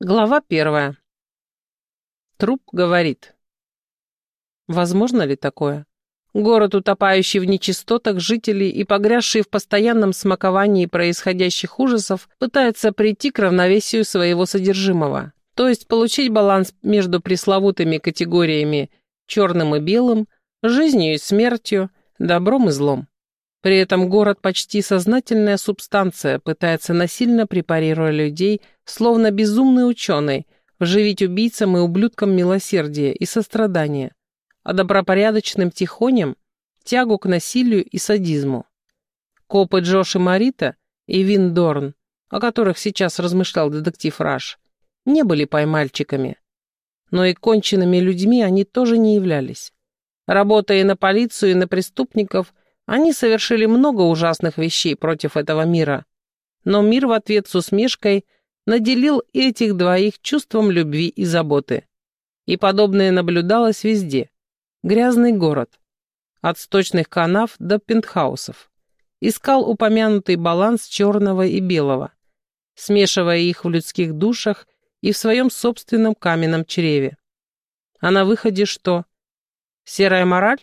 Глава первая. Труп говорит. Возможно ли такое? Город, утопающий в нечистотах жителей и погрязший в постоянном смаковании происходящих ужасов, пытается прийти к равновесию своего содержимого, то есть получить баланс между пресловутыми категориями черным и белым, жизнью и смертью, добром и злом. При этом город почти сознательная субстанция пытается насильно препарируя людей, словно безумный ученый, вживить убийцам и ублюдкам милосердие и сострадание, а добропорядочным тихоням – тягу к насилию и садизму. Копы Джош и Марита и Вин Дорн, о которых сейчас размышлял детектив Раш, не были поймальчиками. Но и конченными людьми они тоже не являлись. Работая на полицию и на преступников, они совершили много ужасных вещей против этого мира, но мир в ответ с усмешкой наделил этих двоих чувством любви и заботы. И подобное наблюдалось везде. Грязный город. От сточных канав до пентхаусов. Искал упомянутый баланс черного и белого, смешивая их в людских душах и в своем собственном каменном чреве. А на выходе что? Серая мораль?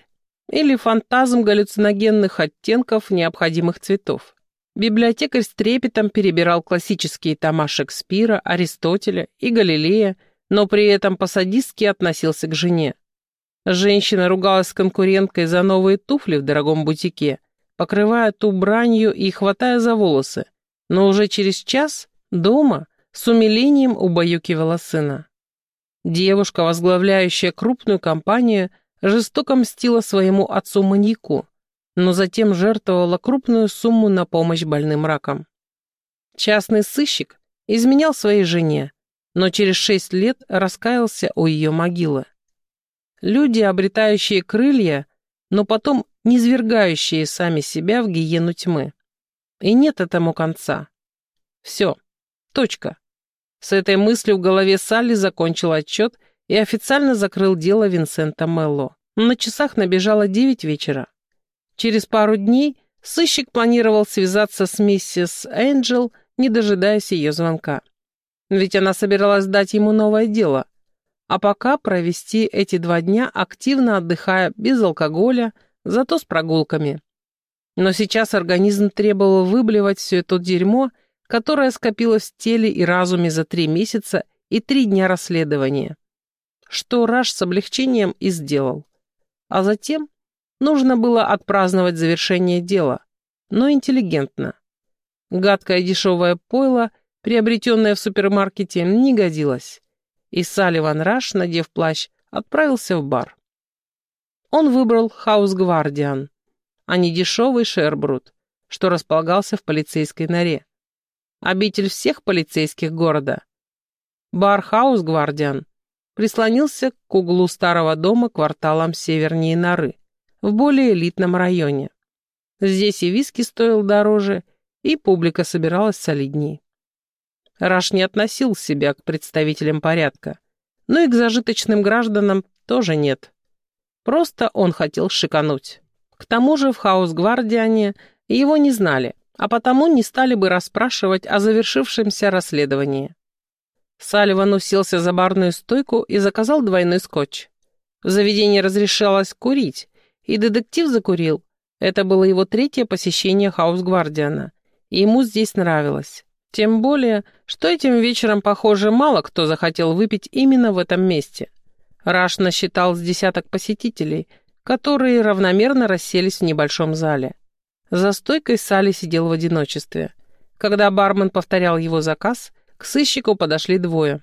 или фантазм галлюциногенных оттенков необходимых цветов. Библиотекарь с трепетом перебирал классические тома Шекспира, Аристотеля и Галилея, но при этом по-садистски относился к жене. Женщина ругалась с конкуренткой за новые туфли в дорогом бутике, покрывая ту бранью и хватая за волосы, но уже через час дома с умилением убаюкивала сына. Девушка, возглавляющая крупную компанию, жестоко мстила своему отцу-маньяку, но затем жертвовала крупную сумму на помощь больным раком. Частный сыщик изменял своей жене, но через шесть лет раскаялся у ее могилы. Люди, обретающие крылья, но потом низвергающие сами себя в гиену тьмы. И нет этому конца. Все. Точка. С этой мыслью в голове Салли закончил отчет и официально закрыл дело Винсента Мелло. На часах набежало девять вечера. Через пару дней сыщик планировал связаться с миссис Энджел, не дожидаясь ее звонка. Ведь она собиралась дать ему новое дело. А пока провести эти два дня, активно отдыхая, без алкоголя, зато с прогулками. Но сейчас организм требовал выблевать все это дерьмо, которое скопилось в теле и разуме за три месяца и три дня расследования что Раш с облегчением и сделал. А затем нужно было отпраздновать завершение дела, но интеллигентно. Гадкое дешевое пойло, приобретенное в супермаркете, не годилось. И Салливан Раш, надев плащ, отправился в бар. Он выбрал Хаус Гвардиан, а не дешевый Шербрут, что располагался в полицейской норе. Обитель всех полицейских города. Бар Хаус Гвардиан прислонился к углу старого дома кварталом севернее норы, в более элитном районе. Здесь и виски стоил дороже, и публика собиралась солидней. Раш не относил себя к представителям порядка, но и к зажиточным гражданам тоже нет. Просто он хотел шикануть. К тому же в Хаус-Гвардиане его не знали, а потому не стали бы расспрашивать о завершившемся расследовании. Салливан уселся за барную стойку и заказал двойной скотч. В заведении разрешалось курить, и детектив закурил. Это было его третье посещение Хаус-Гвардиана, и ему здесь нравилось. Тем более, что этим вечером, похоже, мало кто захотел выпить именно в этом месте. Раш насчитал с десяток посетителей, которые равномерно расселись в небольшом зале. За стойкой Салли сидел в одиночестве. Когда бармен повторял его заказ – к сыщику подошли двое.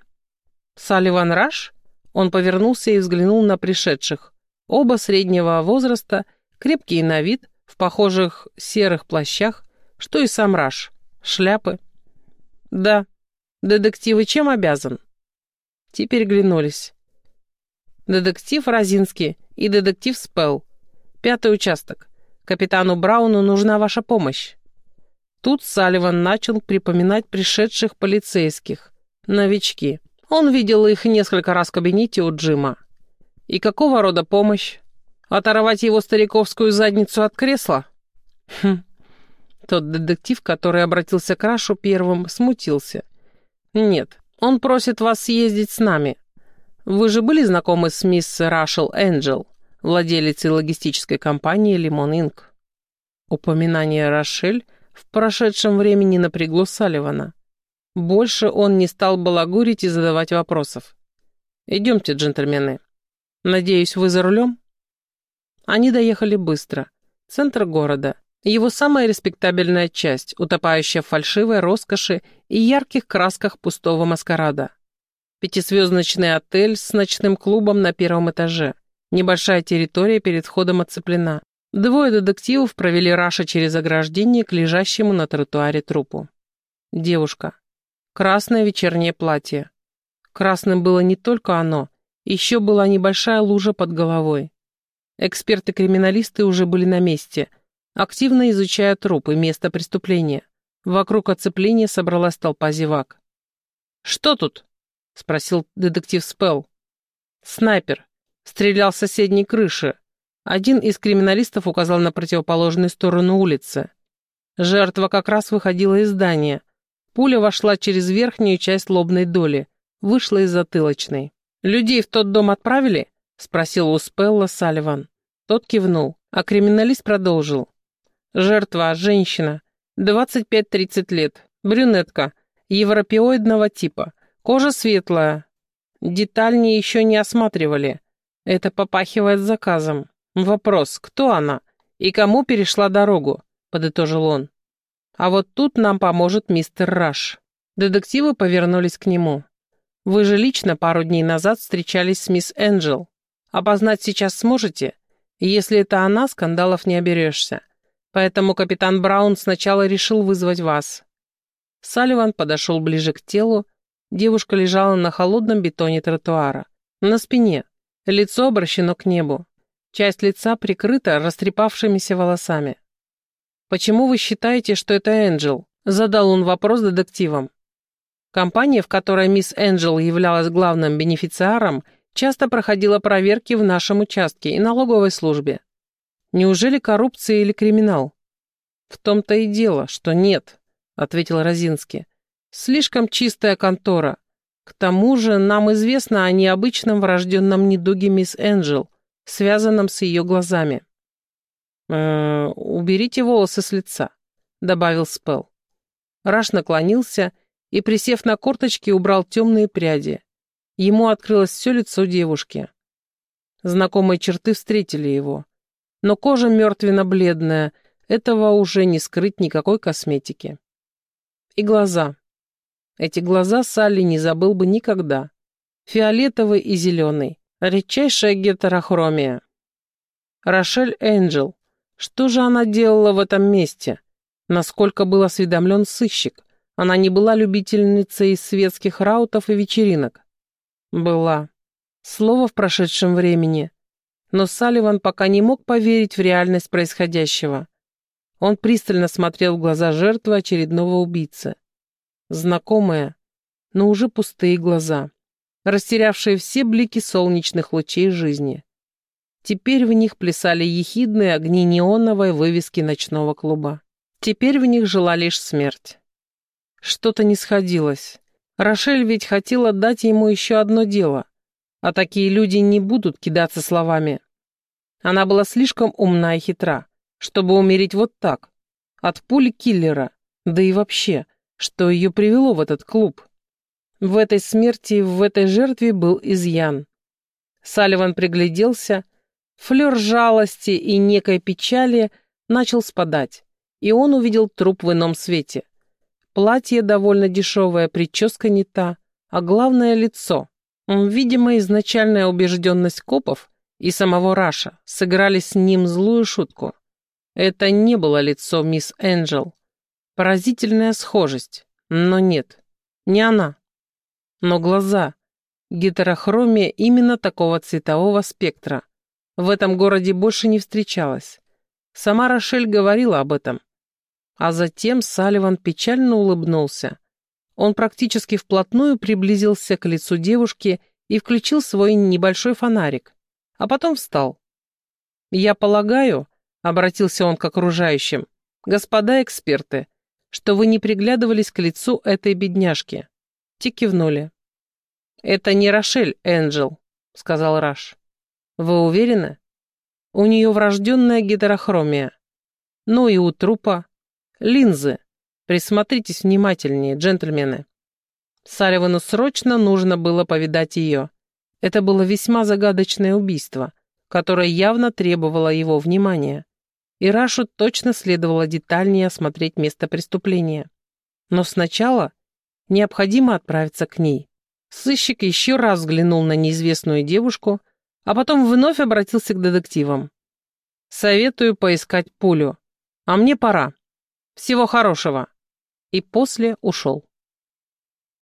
«Салливан Раш?» Он повернулся и взглянул на пришедших. Оба среднего возраста, крепкие на вид, в похожих серых плащах, что и сам Раш. Шляпы. «Да. Детективы чем обязан?» Теперь глянулись. «Детектив Розинский и детектив Спелл. Пятый участок. Капитану Брауну нужна ваша помощь». Тут Салливан начал припоминать пришедших полицейских. Новички. Он видел их несколько раз в кабинете у Джима. И какого рода помощь? Оторвать его стариковскую задницу от кресла? Хм. Тот детектив, который обратился к Рашу первым, смутился. Нет, Он просит вас съездить с нами. Вы же были знакомы с мисс Рашел Энджел, владелицей логистической компании «Лимон Инк». Упоминание Рошель в прошедшем времени напрягло Салливана. Больше он не стал балагурить и задавать вопросов. «Идемте, джентльмены. Надеюсь, вы за рулем?» Они доехали быстро. Центр города. Его самая респектабельная часть, утопающая в фальшивой роскоши и ярких красках пустого маскарада. Пятизвездочный отель с ночным клубом на первом этаже. Небольшая территория перед входом оцеплена. Двое детективов провели Раша через ограждение к лежащему на тротуаре трупу. Девушка. Красное вечернее платье. Красным было не только оно, еще была небольшая лужа под головой. Эксперты-криминалисты уже были на месте, активно изучая труп и место преступления. Вокруг оцепления собралась толпа зевак. «Что тут?» — спросил детектив Спелл. «Снайпер. Стрелял с соседней крыши. Один из криминалистов указал на противоположную сторону улицы. Жертва как раз выходила из здания. Пуля вошла через верхнюю часть лобной доли, вышла из затылочной. «Людей в тот дом отправили?» — спросил у Спелла Салливан. Тот кивнул, а криминалист продолжил. Жертва – женщина, 25-30 лет, брюнетка, европеоидного типа, кожа светлая. Детальнее еще не осматривали. Это попахивает заказом. Вопрос, кто она и кому перешла дорогу, подытожил он. А вот тут нам поможет мистер Раш. Детективы повернулись к нему. Вы же лично пару дней назад встречались с мисс Энджел. Опознать сейчас сможете? Если это она, скандалов не оберешься. Поэтому капитан Браун сначала решил вызвать вас». Салливан подошел ближе к телу. Девушка лежала на холодном бетоне тротуара. На спине. Лицо обращено к небу. Часть лица прикрыта растрепавшимися волосами. «Почему вы считаете, что это Энджел?» Задал он вопрос детективам. Компания, в которой мисс Энджел являлась главным бенефициаром, часто проходила проверки в нашем участке и налоговой службе. Неужели коррупция или криминал? В том-то и дело, что нет, ответил Розинский. Слишком чистая контора. К тому же нам известно о необычном врожденном недуге мисс Энджел, связанном с ее глазами. «Э -э, «Уберите волосы с лица», — добавил Спелл. Раш наклонился и, присев на корточки, убрал темные пряди. Ему открылось все лицо девушки. Знакомые черты встретили его. Но кожа мертвенно-бледная, этого уже не скрыть никакой косметики. И глаза. Эти глаза Салли не забыл бы никогда. Фиолетовый и зеленый. Редчайшая гетерохромия. Рошель Энджел. Что же она делала в этом месте? Насколько был осведомлен сыщик? Она не была любительницей светских раутов и вечеринок. Была. Слово в прошедшем времени. Но Салливан пока не мог поверить в реальность происходящего. Он пристально смотрел в глаза жертвы очередного убийцы. Знакомые, но уже пустые глаза, растерявшие все блики солнечных лучей жизни. Теперь в них плясали ехидные огни неоновой вывески ночного клуба. Теперь в них жила лишь смерть. Что-то не сходилось. Рошель ведь хотела дать ему еще одно дело, а такие люди не будут кидаться словами. Она была слишком умна и хитра, чтобы умереть вот так, от пули киллера, да и вообще, что ее привело в этот клуб. В этой смерти, в этой жертве был изъян. Салливан пригляделся, флер жалости и некой печали начал спадать, и он увидел труп в ином свете. Платье довольно дешевое, прическа не та, а главное — лицо. Видимо, изначальная убежденность копов и самого Раша сыграли с ним злую шутку. Это не было лицо мисс Энджел. Поразительная схожесть, но нет, не она. Но глаза. Гетерохромия именно такого цветового спектра. В этом городе больше не встречалась. Сама Рошель говорила об этом. А затем Салливан печально улыбнулся. Он практически вплотную приблизился к лицу девушки и включил свой небольшой фонарик, а потом встал. «Я полагаю», — обратился он к окружающим, «господа эксперты, что вы не приглядывались к лицу этой бедняжки». Те кивнули. «Это не Рошель, Энджел», — сказал Раш. «Вы уверены? У нее врожденная гетерохромия. Ну и у трупа. Линзы. Присмотритесь внимательнее, джентльмены». Салливану срочно нужно было повидать ее. Это было весьма загадочное убийство, которое явно требовало его внимания. И Рашу точно следовало детальнее осмотреть место преступления. Но сначала необходимо отправиться к ней. Сыщик еще раз взглянул на неизвестную девушку, а потом вновь обратился к детективам. «Советую поискать пулю. А мне пора. Всего хорошего». И после ушел.